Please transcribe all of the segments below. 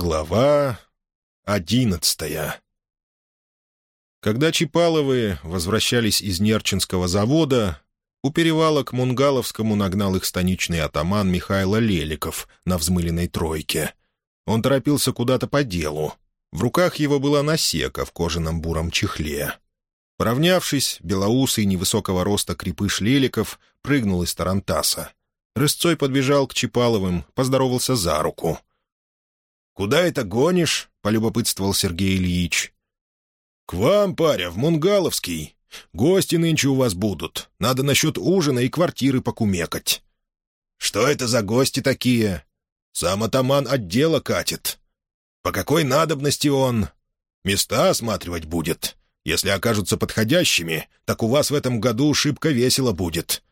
Глава одиннадцатая Когда Чипаловы возвращались из Нерчинского завода, у перевала к Мунгаловскому нагнал их станичный атаман Михайло Леликов на взмыленной тройке. Он торопился куда-то по делу. В руках его была насека в кожаном буром чехле. Поравнявшись, белоусый невысокого роста крепыш Леликов прыгнул из тарантаса. Рысцой подбежал к Чипаловым, поздоровался за руку — «Куда это гонишь?» — полюбопытствовал Сергей Ильич. «К вам, паря, в Мунгаловский. Гости нынче у вас будут. Надо насчет ужина и квартиры покумекать». «Что это за гости такие?» «Сам атаман отдела катит». «По какой надобности он?» «Места осматривать будет. Если окажутся подходящими, так у вас в этом году шибко весело будет».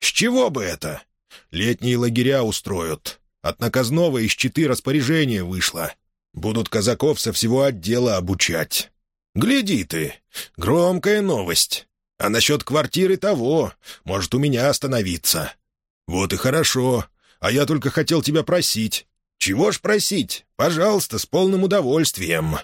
«С чего бы это?» «Летние лагеря устроят. От наказного из четы распоряжения вышло. Будут казаков со всего отдела обучать. Гляди ты, громкая новость. А насчет квартиры того, может, у меня остановиться. Вот и хорошо. А я только хотел тебя просить. Чего ж просить? Пожалуйста, с полным удовольствием.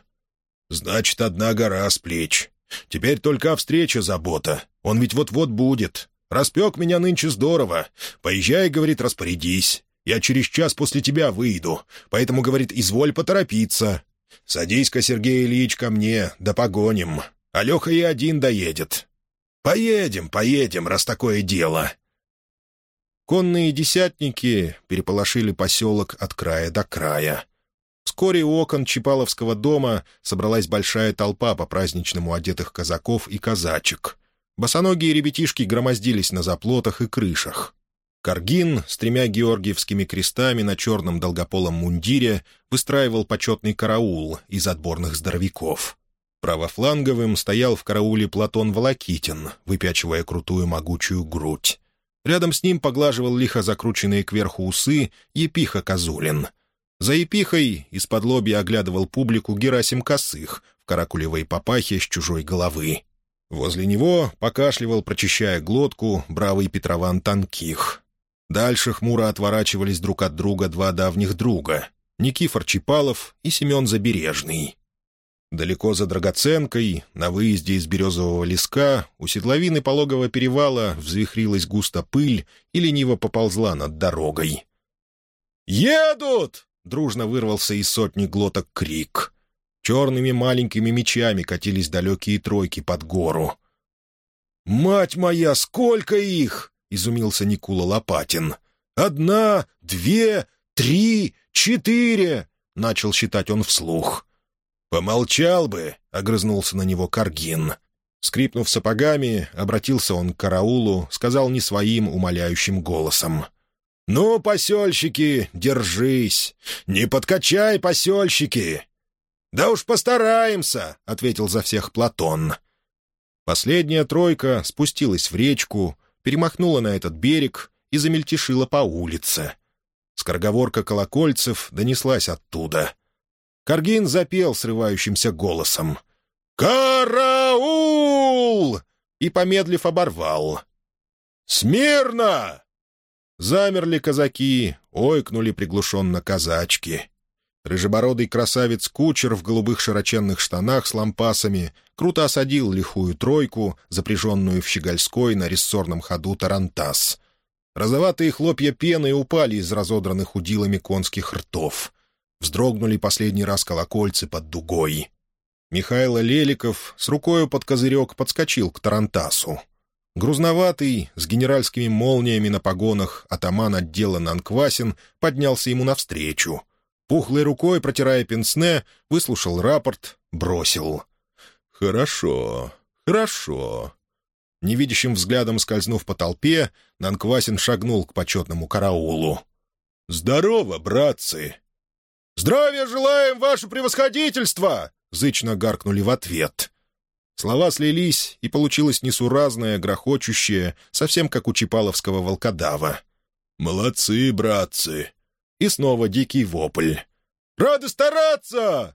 Значит, одна гора с плеч. Теперь только о встрече забота. Он ведь вот-вот будет. Распек меня нынче здорово. Поезжай, говорит, распорядись. Я через час после тебя выйду, поэтому, говорит, изволь поторопиться. Садись-ка, Сергей Ильич, ко мне, да погоним. Алеха и один доедет. Поедем, поедем, раз такое дело». Конные десятники переполошили поселок от края до края. Вскоре у окон Чипаловского дома собралась большая толпа по праздничному одетых казаков и казачек. Босоногие ребятишки громоздились на заплотах и крышах. Каргин с тремя георгиевскими крестами на черном долгополом мундире выстраивал почетный караул из отборных здоровяков. Правофланговым стоял в карауле Платон Волокитин, выпячивая крутую могучую грудь. Рядом с ним поглаживал лихо закрученные кверху усы Епиха Козулин. За Епихой из-под лобья оглядывал публику Герасим Косых в каракулевой папахе с чужой головы. Возле него покашливал, прочищая глотку, бравый Петрован Танких. Дальше хмуро отворачивались друг от друга два давних друга — Никифор Чипалов и Семен Забережный. Далеко за драгоценкой, на выезде из березового леска, у седловины пологого перевала взвихрилась густо пыль и лениво поползла над дорогой. «Едут!» — дружно вырвался из сотни глоток крик. Черными маленькими мечами катились далекие тройки под гору. «Мать моя, сколько их!» — изумился Никула Лопатин. «Одна, две, три, четыре!» — начал считать он вслух. «Помолчал бы!» — огрызнулся на него Каргин. Скрипнув сапогами, обратился он к караулу, сказал не своим умоляющим голосом. «Ну, посельщики, держись! Не подкачай, посельщики!» «Да уж постараемся!» — ответил за всех Платон. Последняя тройка спустилась в речку, перемахнула на этот берег и замельтешила по улице. Скороговорка колокольцев донеслась оттуда. Каргин запел срывающимся голосом. «Караул!» и, помедлив, оборвал. «Смирно!» Замерли казаки, ойкнули приглушенно казачки. Рыжебородый красавец-кучер в голубых широченных штанах с лампасами круто осадил лихую тройку, запряженную в щегольской на рессорном ходу тарантас. Розоватые хлопья пены упали из разодранных удилами конских ртов. Вздрогнули последний раз колокольцы под дугой. Михайло Леликов с рукою под козырек подскочил к тарантасу. Грузноватый, с генеральскими молниями на погонах, атаман отдела Нанквасин поднялся ему навстречу — Пухлой рукой, протирая пенсне, выслушал рапорт, бросил. «Хорошо, хорошо». Невидящим взглядом скользнув по толпе, Нанквасин шагнул к почетному караулу. «Здорово, братцы!» «Здравия желаем, ваше превосходительство!» — зычно гаркнули в ответ. Слова слились, и получилось несуразное, грохочущее, совсем как у чипаловского волкодава. «Молодцы, братцы! И снова дикий вопль. «Рады стараться!»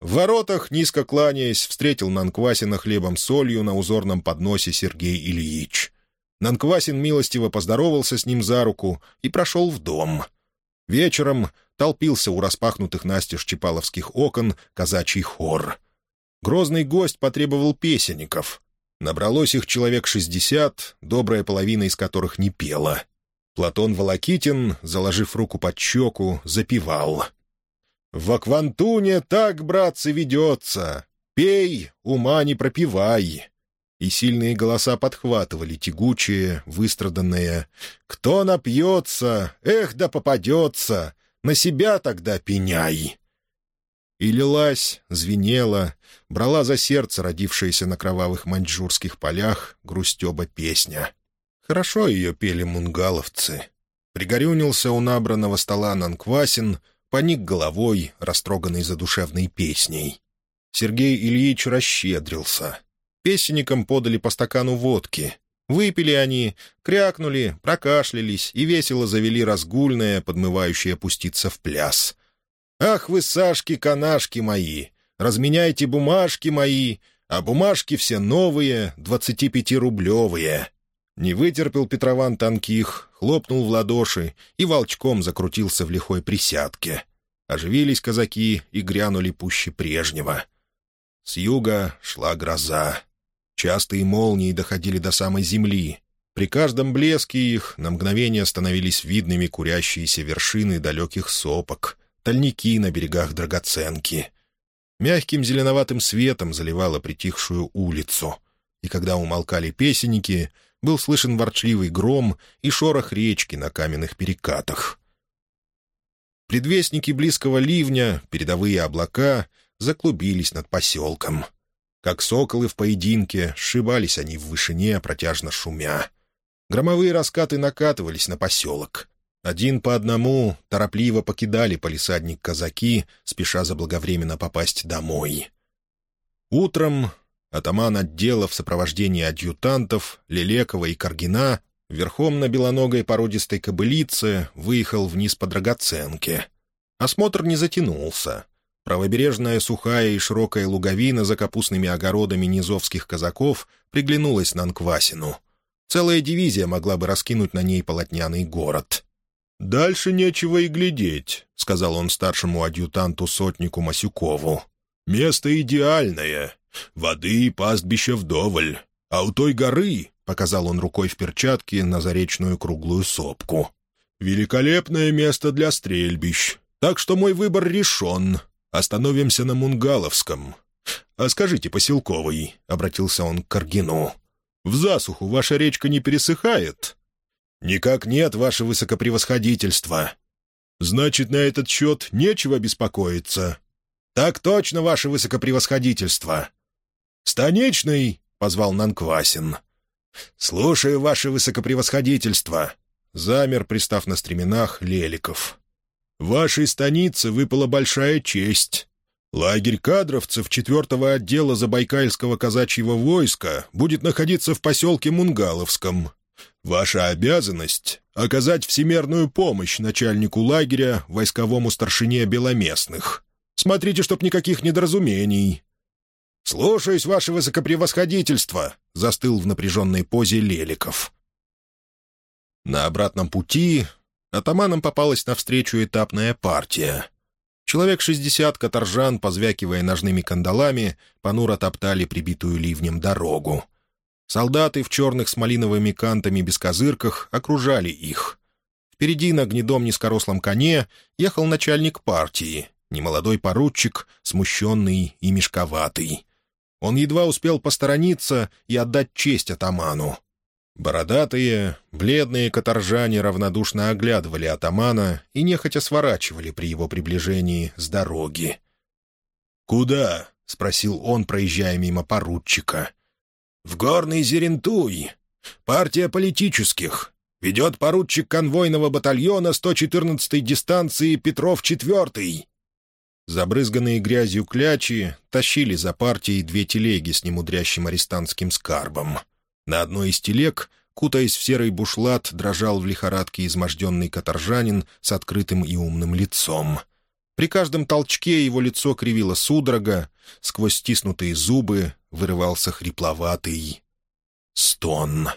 В воротах, низко кланяясь, встретил Нанквасина хлебом-солью на узорном подносе Сергей Ильич. Нанквасин милостиво поздоровался с ним за руку и прошел в дом. Вечером толпился у распахнутых настежь чепаловских окон казачий хор. Грозный гость потребовал песенников. Набралось их человек шестьдесят, добрая половина из которых не пела. Платон Волокитин, заложив руку под щеку, запевал. «В Аквантуне так, братцы, ведется! Пей, ума не пропивай!» И сильные голоса подхватывали тягучее, выстраданное «Кто напьется? Эх, да попадется! На себя тогда пеняй!» И лилась, звенела, брала за сердце родившаяся на кровавых маньчжурских полях грустеба песня. Хорошо ее пели мунгаловцы. Пригорюнился у набранного стола Нанквасин, поник головой, растроганный задушевной песней. Сергей Ильич расщедрился. Песенникам подали по стакану водки. Выпили они, крякнули, прокашлялись и весело завели разгульное, подмывающее пуститься в пляс. «Ах вы, Сашки-канашки мои! Разменяйте бумажки мои, а бумажки все новые, двадцатипятирублевые!» Не вытерпел Петрован Танких, хлопнул в ладоши и волчком закрутился в лихой присядке. Оживились казаки и грянули пуще прежнего. С юга шла гроза. Частые молнии доходили до самой земли. При каждом блеске их на мгновение становились видными курящиеся вершины далеких сопок, тальники на берегах драгоценки. Мягким зеленоватым светом заливала притихшую улицу. И когда умолкали песенники, был слышен ворчливый гром и шорох речки на каменных перекатах. Предвестники близкого ливня, передовые облака, заклубились над поселком. Как соколы в поединке, сшибались они в вышине, протяжно шумя. Громовые раскаты накатывались на поселок. Один по одному торопливо покидали полисадник казаки, спеша заблаговременно попасть домой. Утром атаман отдела в сопровождении адъютантов Лелекова и Каргина верхом на белоногой породистой кобылице выехал вниз по драгоценке. Осмотр не затянулся. Правобережная сухая и широкая луговина за капустными огородами низовских казаков приглянулась на Анквасину. Целая дивизия могла бы раскинуть на ней полотняный город. «Дальше нечего и глядеть», — сказал он старшему адъютанту-сотнику Масюкову. «Место идеальное. Воды и пастбища вдоволь. А у той горы, — показал он рукой в перчатке на заречную круглую сопку, — великолепное место для стрельбищ. Так что мой выбор решен. Остановимся на Мунгаловском. А скажите, поселковый, — обратился он к Каргину, — в засуху ваша речка не пересыхает?» «Никак нет, ваше высокопревосходительство». «Значит, на этот счет нечего беспокоиться». «Так точно, ваше высокопревосходительство». «Станичный», — позвал Нанквасин. «Слушаю, ваше высокопревосходительство». Замер, пристав на стременах, Леликов. «Вашей станице выпала большая честь. Лагерь кадровцев четвертого отдела Забайкальского казачьего войска будет находиться в поселке Мунгаловском. Ваша обязанность — оказать всемерную помощь начальнику лагеря, войсковому старшине Беломестных. Смотрите, чтоб никаких недоразумений». «Слушаюсь, ваше высокопревосходительство», — застыл в напряженной позе Леликов. На обратном пути атаманам попалась навстречу этапная партия. Человек шестьдесят каторжан, позвякивая ножными кандалами, понуро топтали прибитую ливнем дорогу. Солдаты в черных с малиновыми кантами бескозырках окружали их. Впереди на гнедом низкорослом коне ехал начальник партии, немолодой поручик, смущенный и мешковатый. Он едва успел посторониться и отдать честь атаману. Бородатые, бледные каторжане равнодушно оглядывали атамана и нехотя сворачивали при его приближении с дороги. «Куда?» — спросил он, проезжая мимо поручика. «В горный Зерентуй. Партия политических. Ведет поручик конвойного батальона 114-й дистанции Петров-4». Забрызганные грязью клячи тащили за партией две телеги с немудрящим арестантским скарбом. На одной из телег, кутаясь в серый бушлат, дрожал в лихорадке изможденный каторжанин с открытым и умным лицом. При каждом толчке его лицо кривило судорога, сквозь стиснутые зубы вырывался хрипловатый стон.